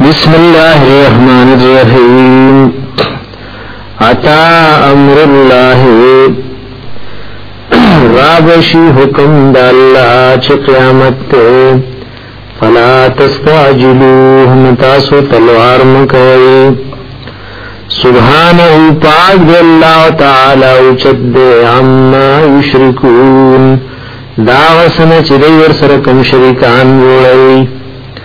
بسم الله الرحمن الرحیم عطا امر الله رابشی حکم د الله چې قیامت ته فلا تستعجلوه تاسو تلوار مکوئ سبحانه پاک دی الله تعالی او چد دی عما یشرکون دا وسنه چې دی ور سره کوم شریکان جوړوي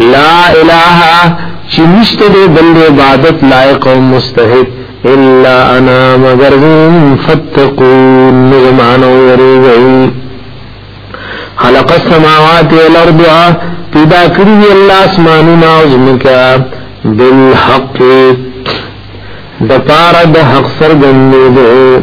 لا الہ چې نشته دې بل عبادت لایق او مستحق الا انا مگر زم فتقون زمان وریږي خلق السماوات والارض پیدا کړی الله اسمانونه او زمکه بالحق د پاره د حق سرګندې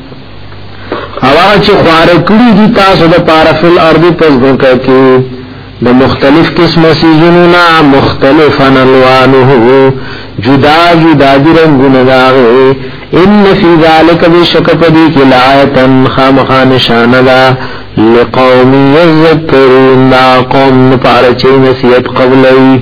هوا چې خوار کړی دي تاسو د پاره فل ارض پس ګوکه کې د مختلف قسمه سيزونو نه مختلفا الوانه جدا جدا دي رنگونه داغه ان فی ذلک بشک پدی کی لایتن خامخا نشانه دا لقوم یذکرون دا قوم پارچی نصیحت قبلی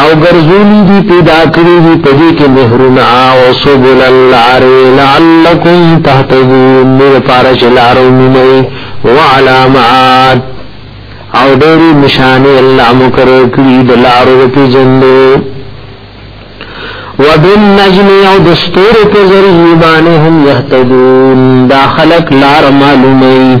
او ګرځولی دی پیدا کړی دی پدې کې نهرونه او سبل الار لعلکم تهتدون مر پارش لارو مینه او علامات او ډېری نشانه الله مقرر کړی د لارو په جندو وبالنجم او دستور په ذریعہ باندې هم يهتدون دا خلق لار معلومه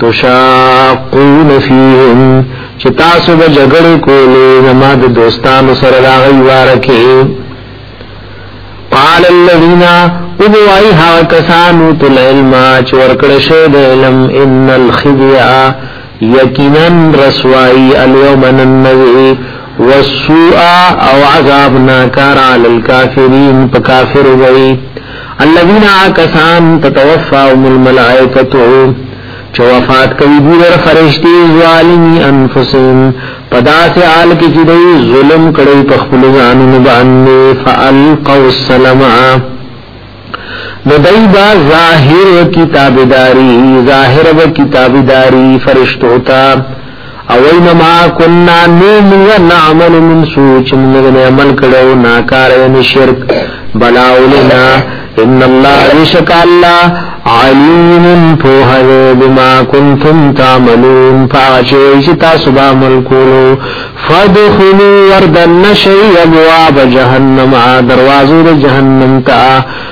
تشاقون فیهم چې تاسو به جګړې کولې زما د دوستانو سره دا غي واره کې قال الذين وبوای ها کسانو تل علم چې ورکړ شه د علم ان الخزيا یقینا رسوای اليوم النذي والسوء او عذاب ناکار علی الكافرین په کافر وی الذين عاكسان تتوفاهم الملائكة چو وفات کوي دوی ور فرشتي ظالمي انفسهم پداس حال کې چې دوی ظلم کړی په خپل ځانونو باندې فالقوا السلام ندای با ظاهر کتابداری ظاهر و کتابداری فرشتو تا او انما كنا نومو نعمل من سوء چې موږ نه عمل کړو ناکار یعنی شرک بلا ولنا ان الله یشک الله علیم فوه بما كنتم تعملون فاشیش تاسو به عمل کولو فدخلوا ورد النشي ابواب جهنم دروازو جهنم تا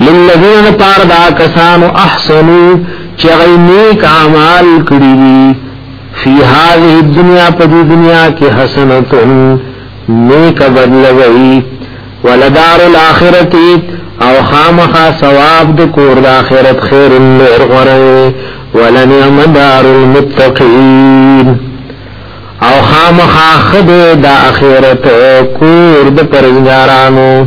للذین پار دا کسانو احسنو چه غی نیک عمال کری دی فی هذه الدنیا پا دی دنیا کی حسنتن نیک بدل وئی ولدار الاخرتی او خامخا ثواب د کور د اخرت خیر نور غره ولنعم دار المتقین او خامخا خد د اخرت کور د پرنګارانو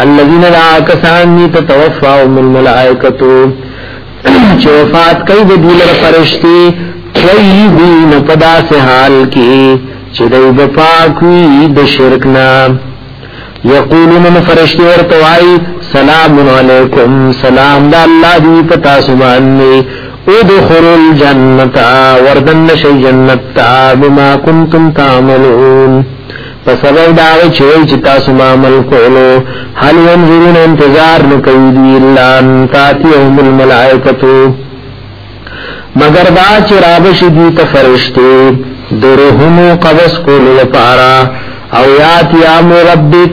الذين لا کسان ني تتوفاهم الملائکه چې وفات کوي د دوی لپاره فرشتي کوي دوی نه پدا سه حال کې چې دوی په پاکي د شرک نه یقولون من فرشتي ورته وايي سلام علیکم سلام د الله دی پتا سبحان می ادخل الجنه وردن شي جنت بما كنتم تعملون په سبب دا چې وای چې تاسو ما عمل کولو هل ينظرون انتظار نکوي دي الا ان تاتيهم الملائکه مگر دا چې رابش دي ته فرشتي درهم قبس کولو لپاره او یات یا مربک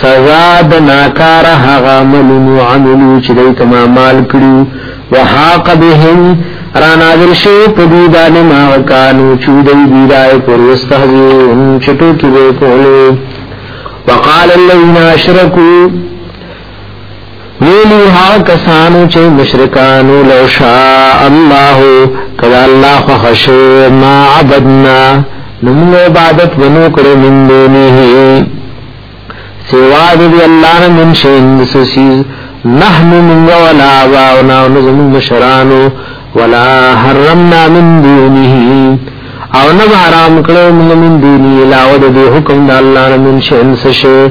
سزا د ناکار هغه عملونو عملو چې دوی کما مال کړو وحاق بهم را نازل شو په دې باندې ما کانو چې دوی دی راي پر واستهزئون چې ټوکی به کولو وقال الذين اشركوا ویلی ها کسانو چې مشرکانو لو شاء الله کدا الله خوښو ما عبدنا نمو عبادت ونو کړو من دونه سوا دی الله نه من شین سسیز نحنو من ولا واونا نزم مشرانو ولا حرمنا من دونه او نه حرام کړو من دونه علاوه د حکم د الله نه من شین سشه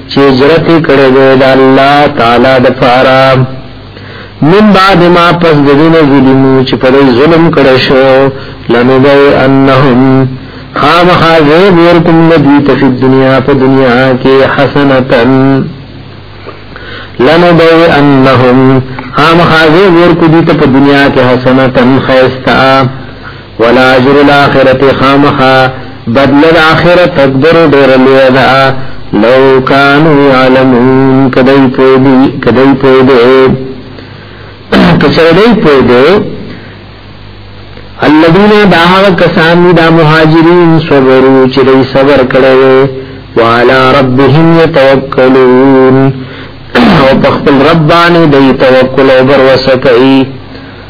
چې هجرت کړی دی د الله تعالی د پاره من بعد ما پس د دین ظلمو چې پر ظلم کړی شو لنبی انهم خامخا زیب ورکم ندوی تفی دنیا پا دنیا کی حسنتا لنبی انهم خامخا زیب ورکو دیتا پا دنیا کی حسنتا خیستا ولا اجر الاخرت خامخا بدل الاخرت تکبر ډیر لوی ده لو کانو یعلمون کدی پویدی کدی پویدی کچردی پویدی الذين داغ کسان دا مهاجرین صبرو چې دوی صبر کړو وعلى ربهم يتوکلون او په خپل رب باندې دوی توکل او باور وسکئ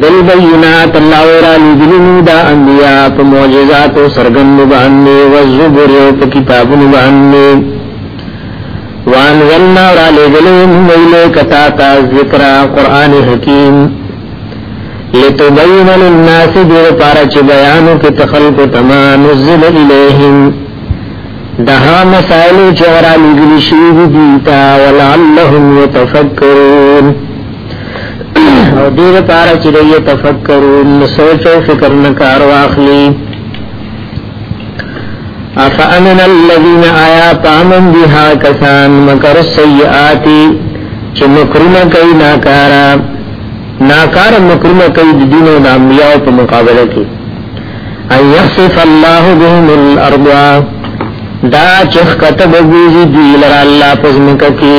بالبینات الله ورا لګلنو دا انبیاء په معجزات او سرګند باندې او زبر او په کتابونو باندې وان ولنا را لګلو موږ کتا تا ذکر قران حکیم لتبین للناس دیر پارا چه بیانو که تخلق تما نزل الیهم دها مسائلو چه را لگلی شیدی دیتا ولعلهم یتفکرون او دې لپاره چې دوی تفکرون سوچ او فکر نه کار واخلي افامن الذين آیا پامن بها کسان مکر السیئات چې مکرونه کوي ناکارا ناکار مکرونه کوي د دین او د انبیاء په مقابله کې ان يخسف الله بهم الارض دا چې کتب ویږي دی لره الله پزمکه کې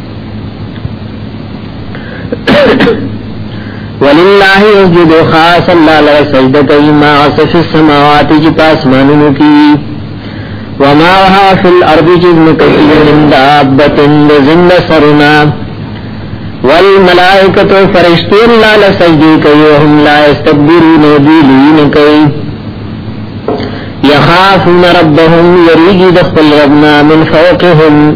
ولله يسجد خاص الله لا سجده کوي ما في السماوات چې پاسمانونو کې وما ها في الارض چې مکتي من دابه ذل سرنا والملائکه فرشتي الله لا سجده کوي هم لا استكبرون دي لين کوي يخافون ربهم يريد دخل ربنا من فوقهم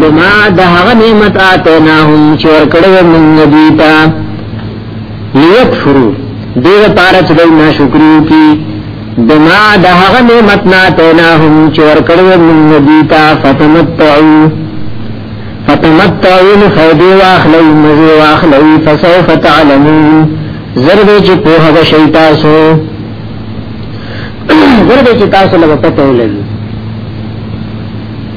بما د هغه نعمت آتیناهم چې ورکړې موږ دوی ته لیکفرو دې لپاره چې دوی ناشکری وکړي بما د هغه نعمت نه آتیناهم چې ورکړې موږ دوی ته فتمتعو فتمتعو فیدی واخلی مزی واخلی فسوف تعلمون زرد چې په هغه شی تاسو زرد چې تاسو لږ پته ولګي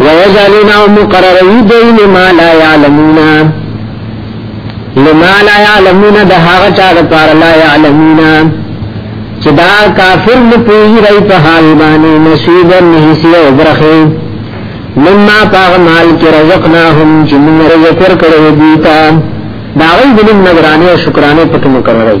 ويجعلون مقرري دين ما لا يعلمون لما لا يعلمون ده هغه چا لپاره لا يعلمون چې دا کافر نه پوهی راي په حال باندې نصیب نه سی او برخه مما پاغ مال کې رزقناهم چې موږ رزق ورکړو دي تا دا غي دین نگرانی او شکرانه پکې مقرري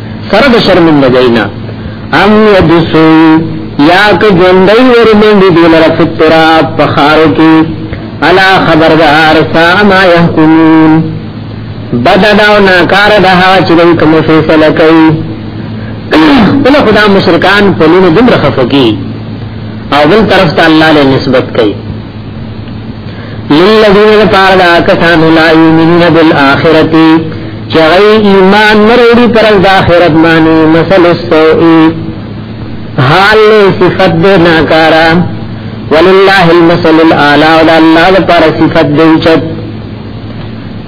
سره د شرمندګۍ نه ام یدسو یا که ژوندۍ ورمنډي دي لره فترا په خارو کې الا خبردار سا ما يحكمون بدا داو ناکار دا هوا چې دوی کوم فیصله کوي بل خدا مشرکان په لونو دمر خفقي او بل طرف ته الله له نسبت کوي للذین لپاره دا کسانو لا یؤمنون بالآخرة چې غي ایمان نروړي پر د آخرت باندې مثل السوء حال صفت دې ناکارا ولله المثل الاعلى ولله لپاره صفت دې چت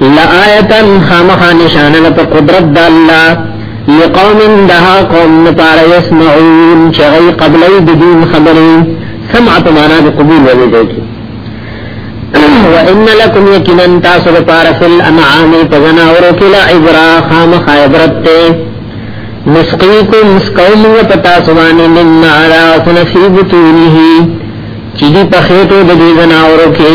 لآیتا خامخا نشانه ده په قدرت د الله لقوم دها قوم لپاره يسمعون چې غي قبلې د دین خبرې سمع په معنا د قبول ولې دی وان لكم يقينا تاسو لپاره فل انعام تزنا ورکلا عبرا خامخا عبرت ته مسقيكم مسقوم وتتا سبحانه مما على نصيب تونه چې دې په خېټو د دې زناورو کې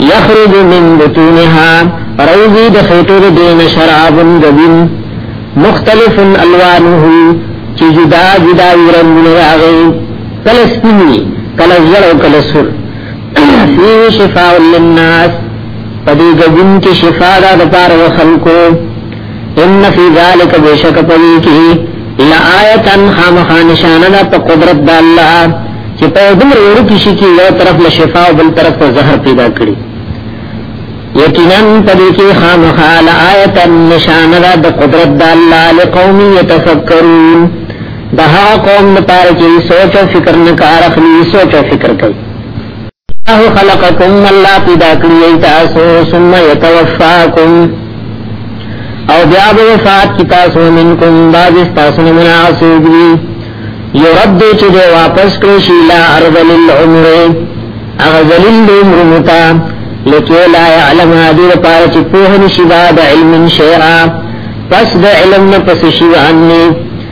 یخرج من بطونها روزی د خیتو د دین شراب دبین مختلف الوانه چې جدا جدا رنگونه راغی کله سپینی کله زړ او کله سور فيه شفاء للناس پدې ګذن کې شفاء ده د پاره خلکو ان فی ذلک بیشک پدی کی لآیتا خامخا نشانه ده په قدرت د الله چې په دمر ورو کې شي کې یو طرف له شفا او بل طرف ته زهر پیدا کړي یقینا پدې کې خامخا لآیتا نشانه ده د قدرت د الله لقوم یتفکرون ده قوم لپاره چې سوچ او فکر نه کار اخلي سوچ او فکر کوي الله خلقکم الله پیدا کړی تاسو ثم یتوفاکم او بیا به وفات کی تاسو منکم بعض تاسو نه مناسب دی یرد چې دی واپس کړی شی لا ارض للعمر اغذلل لعمر متا لکی لا یعلم دیر پار چې په نشي بعد علم شیئا پس د علم نه پس شی عنی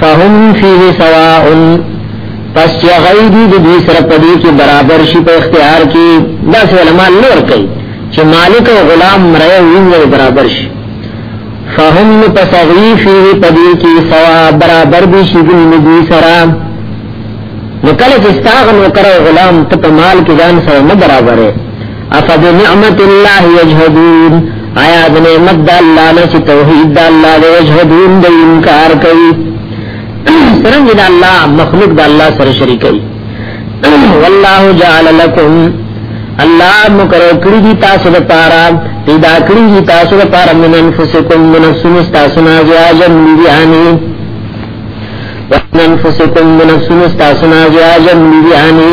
فهم فيه سواء پس چې غي دي د دې سره په دې کې برابر شي په اختیار کې دا څه علماء لور کوي چې مالک او غلام مرای ویني برابر شي فهم پس غي فيه په دې کې سواء برابر دي شي د دې سره نو کله چې ستاغ نو کرو غلام ته په مال کې ځان سره نه برابرې افبنعمت الله یجهدون آیا د نعمت د الله نه چې توحید د الله د یجهدون د انکار کوي څنګه د الله مخلوق د الله سره شریک کوي والله جعل لكم الله مقرر کړی دي تاسو د پاره پیدا کړی دي تاسو د پاره من انفسکم من سنس تاسو نه ازواجن بیانی ومن انفسکم من سنس تاسو نه ازواجن بیانی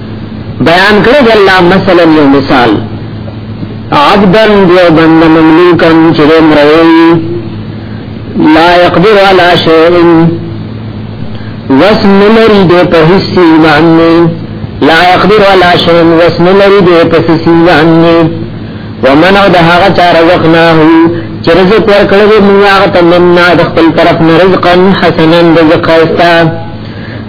بیان کړی دی الله مثلا یو مثال عبدا یو بند مملوکا چې مروي لا يقدر على شيء وسم لري د په هیڅ باندې لا يقدر على شيء وسم لري د په هیڅ باندې ومن او د هغه چا رزقناه چې رزق ورکړل موږ هغه تمنا د خپل طرف نه رزقا حسنا رزق خاصه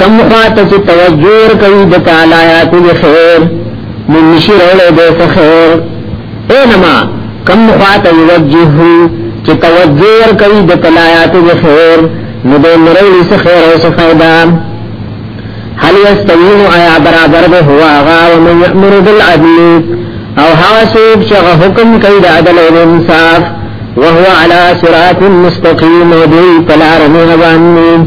کم خواته چې توجه ورکوي د تعالی آیات د خیر من نشي راوړی د خیر اینما کم خواته یوجه چې توجه ورکوي د تعالی آیات د خیر نو د مرولې څه خیر او څه فائدہ هل یستوین آیا برابر به هوا غا و من یأمر بالعدل او هوا سوک چې حکم کوي د عدل او انصاف وهو على صراط مستقيم ودي پلار نه باندې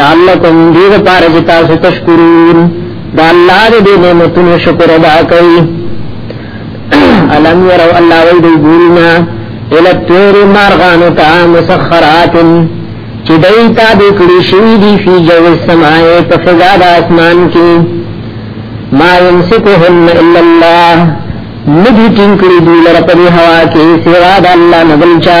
لعلکم دې لپاره چې تاسو تشکرون دا الله دې نعمتونو شکر ادا کوي الم يروا الله ويدي ګورنا الى الطير مارغان تا مسخرات چې دای تا دې کړی شوی دی فی جو السماء په فضا د اسمان کې ما يمسكهن الا الله ندی ټینګ کړی دی لره په هوا کې سوا د الله نه بلچا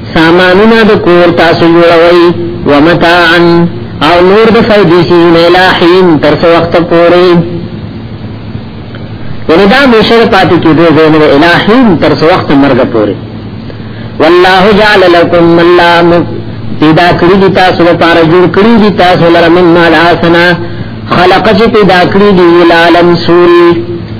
سامانونه د کور تاسو جوړوي ومتاعا او نور د فائدې سي نه لاحین تر څو وخت پورې یعنی دا مشر پاتې کې دوی زموږ د الہین تر څو وخت مرګ پورې والله جعل لكم الله پیدا کړی دي تاسو لپاره جوړ کړی دي تاسو لپاره من مال حسنا خلق چې پیدا کړی دي لالم سوري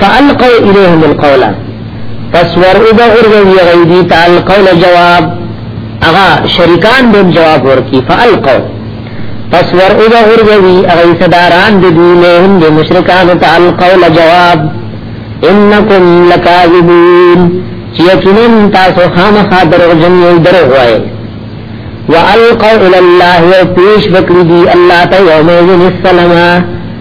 فالقوا الیهم القول پس ور او به اورځي غیدی تعال قول جواب اغا شریکان به جواب ورکی فالقوا پس ور او به اورځي اغه صداران د دوی له هم د مشرکان تعال قول جواب انکم لکاذبون چې یقینا تاسو خامخا دروغجن یو دروغ وایي والقوا الى الله وپیش وکړي الله ته یوم السلام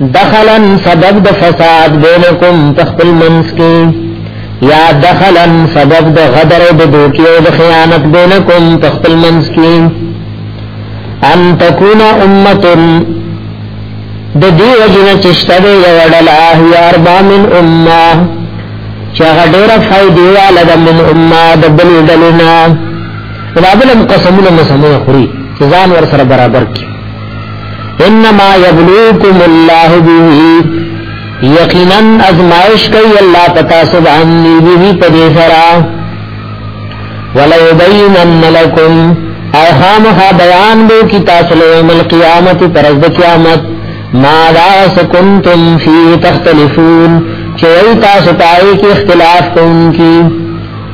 دخلا سبب د فساد بینکم تخپل منس کی یا دخلا سبب د غدر او د دوکی او د خیانت بینکم تخپل منس کی ان تکون امتن د دې وجنه چې شته یو ډل اهي اربع من امه چې هغه ډېر فائدې والا د من امه د بل ډلنا رابلم قسمونه مسمو خوري ځان ور سره برابر کی انما یبلوکم الله به یقینا ازمائش کوي الله پتا سبحان به په دې سره ولو بینن لکم او خامخا بیان بو کی تاسو له یوم القیامت پر ورځ قیامت ما لا سکنتم فی تختلفون چې تاسو پای کې اختلاف کوونکی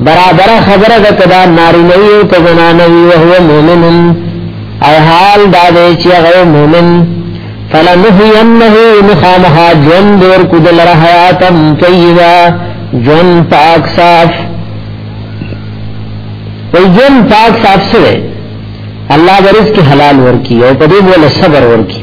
برابر خبره ده کدا ناری نه یو ته زنانه وی او هو مؤمن او حال دا دی چې هغه مؤمن فلنحينه مخامها جن دور کدل رحیاتم طیبا جن پاک صاف وی جن پاک صاف سوے اللہ برز کی حلال ورکی او پدیب والا صبر ورکی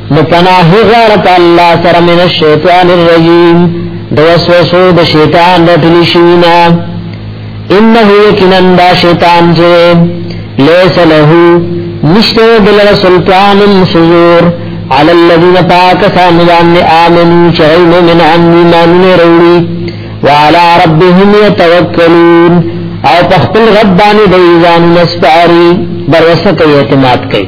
نو پناه غواړت الله سره من الشیطان الرجیم د وسوسو د شیطان د تلشینا انه یقینا دا شیطان چې لیس له نشته بل سلطان سزور على الذين پاکسان یان آمنوا چه من عن ایمان روڑی وعلى ربهم يتوکلون او تخپل رب باندې د ایزان نسپاری بر وسه کوي اعتماد کوي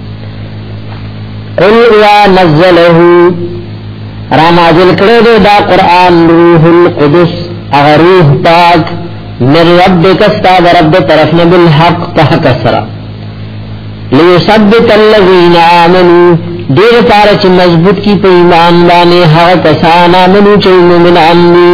قل یا نزله را نازل کړی دی دا قران روح القدس هغه روح پاک من ربک استا رب طرف نه بالحق په حق سره ليثبت الذين آمنوا دیر پار چې مضبوط کی په ایمان باندې هغه کسان امنو چې مومنان دي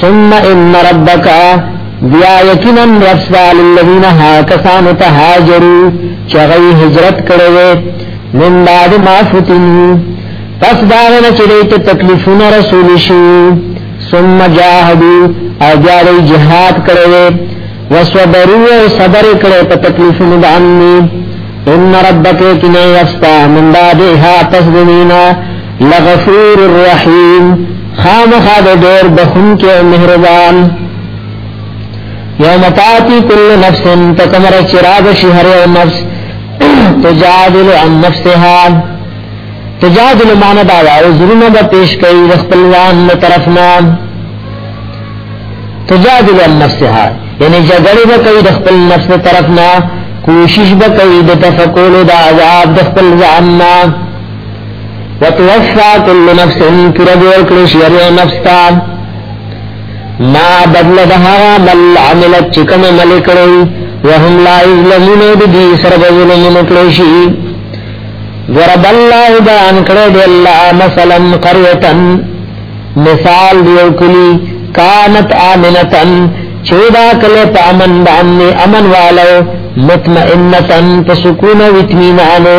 ثم ان ربک بیا یقینا رفضا للذین ها کسانو ته هاجرو چغی هجرت کړو من بعد ما فتن پس داغه نه چریت تکلیفونه رسول شو ثم جاهدو او بیا دی جهاد کړو وصبرو او صبر کړو په تکلیفونه باندې ان ربک کنا یستا من بعد ها پس دینه لغفور الرحیم خامخا د ډیر بخونکی او مهربان یوم تاتی کل نفس تکمر چراغ شهر او نفس تجادل عن نفسها تجادل معنی دا او زرونه به پیش کوي د خپلوان له طرف نه تجادل عن نفسها یعنی جګړه به کوي د خپل نفس له طرف نه کوشش به کوي د تفکر د عذاب د خپل ځان نه وتوفا کل نفس پورا دور کلش یری نفس تا ما بدل دها مل عملت چکم ملک رئی وهم لا ازلمون دی سرب ظلمون کلشی ضرب الله بیان کړی دی الله مثلا قريه مثال دیو کلی کانت امنتن چودا کله په امن باندې امن والو مطمئنتن په سکون او اطمینانو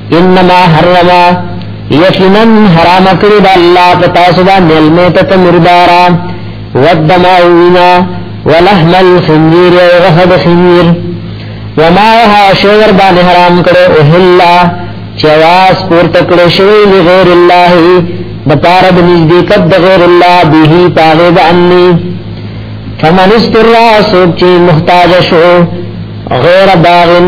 انما حرما یقینا حرام کړی دا الله په تاسو باندې المیتت مردارا ودما وینا ولحم الخنزیر او غهد خنزیر وما ها شور باندې حرام کړو اهلا چواز پور تکړه شوی لغیر الله د پاره د نزدېکت د غیر الله به پاغه باندې فمن استرا سوچ محتاج شو غیر باغن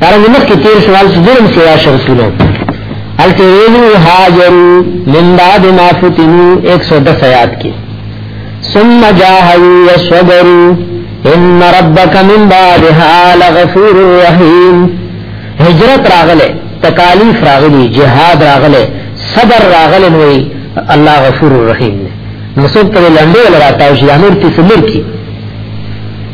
دارنګ مخکې تیر سوال چې ظلم سوا شرطونه هلته ویلو هاجرو من بعد ما فتنو 110 آیات کې ثم جاهدوا وصبروا ان ربك من بعدها لغفور رحيم هجرت راغله تکالیف راغلی جهاد راغله صبر راغله نو الله غفور رحیم نو څوک ته لنډه ولا راځي چې امر تسمر کی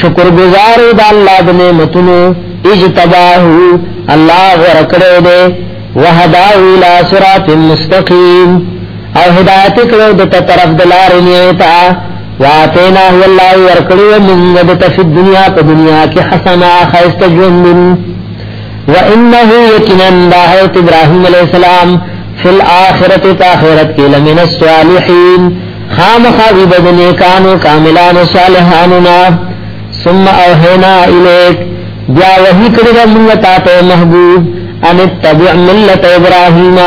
شکر گزار د الله د نعمتونو اجتباه الله ورکړو دې وهدا الى صراط مستقيم او هدایت کړو د طرف د لارې نیتا واتینا هو الله ورکړو من د تفید دنیا په دنیا کې حسنا خیست ژوند و انه یقینا الله ابراهیم علیہ السلام فی الاخرۃ تاخرت کې لمن الصالحین خامخا وی بدنی کانو کاملان صالحانونا ثم اوحینا الیک بیا وحی کړی دا موږ تا ته محبوب ان تبع ملت ابراهیم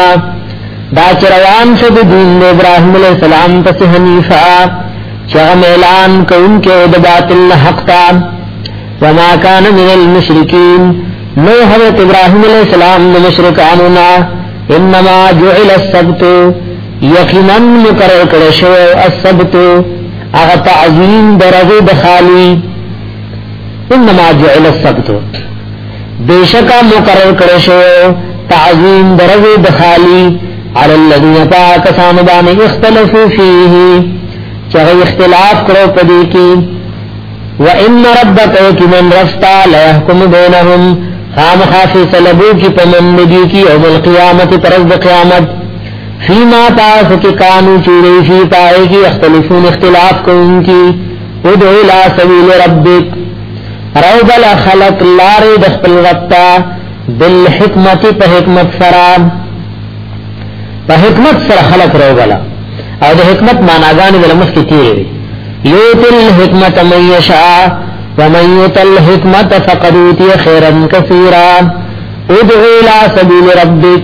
دا چروان شو د دین د ابراهیم علیه السلام پس حنیفا چې اعلان کوونکې د باطل حق تا وما کان من المشرکین نو حضرت ابراهیم علیه السلام د مشرکانو نه انما جعل السبت یقینا مقرر کړی شوی السبت هغه تعظیم درغه د خالی انما جعل السبت بیشکا مقرر کړی شوی تعظیم درغه د خالی علی الذین پاکسان باندې اختلافو فيه چې اختلاف کړو پدې کې وان ربک یقینا رستا لا يحكم بينهم خامخا فیصلبو کی پمن ندی کی اوم القیامت پرز قیامت فیما تاسو کې کانو چوری فی پائے کی اختلفون اختلاف کون کی ادعو لا سبیل ربک روز الخلق لار دخل ربتا بالحکمت پا حکمت سرا پا حکمت سرا خلق روز اللہ او د حکمت معناګانې د لمس کې تیرې یوتل حکمت من یشاء ومن یوتل حکمت فقد اوتی خیرا کثیرا ادعو لا سبیل ربک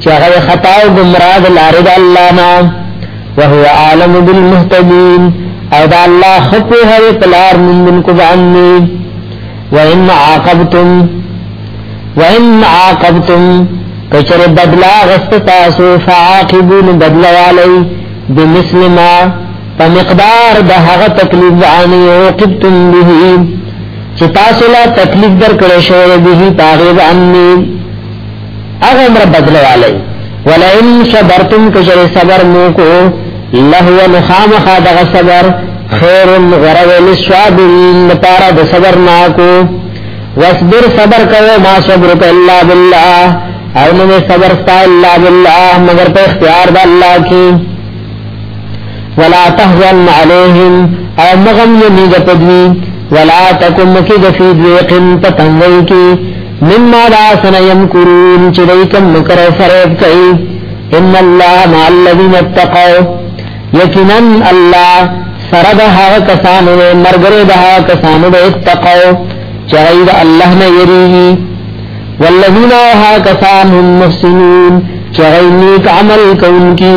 چې هغه خطا او گمراه د لارې د الله نه وهو عالم بالمهتدين او دا الله خپو هر پلار مندن کو باندې وان عاقبتم وان عاقبتم کچر بدلا غست تاسو فعاقبون بدلا علی بمثل ما په مقدار د هغه تکلیف باندې او قبتم به چې تاسو لا تکلیف درکړې شوې به تاغه باندې هغه عمر بدل والي ولئن صبرتم کجر صبر موکو لهو نخامخ دغه صبر خیر غرو للصابرین لپاره د صبر ناکو واصبر صبر کوو ما صبر الا بالله او نو صبر ستا الا بالله مگر په اختیار د الله کې ولا تهون عليهم او مغم یمیږي په دوی ولا تکم کی د فی ذیقن په تنګی کی مما دا سنا يمكرون چې دوی کوم مکر او فریب کوي ان الله مع الذين اتقوا یقینا الله سره د هغه کسانو مرګره د هغه کسانو د اتقوا چې غیر الله نه یریږي والذین ها کسان هم محسنون چې غیر نیک عمل کوونکي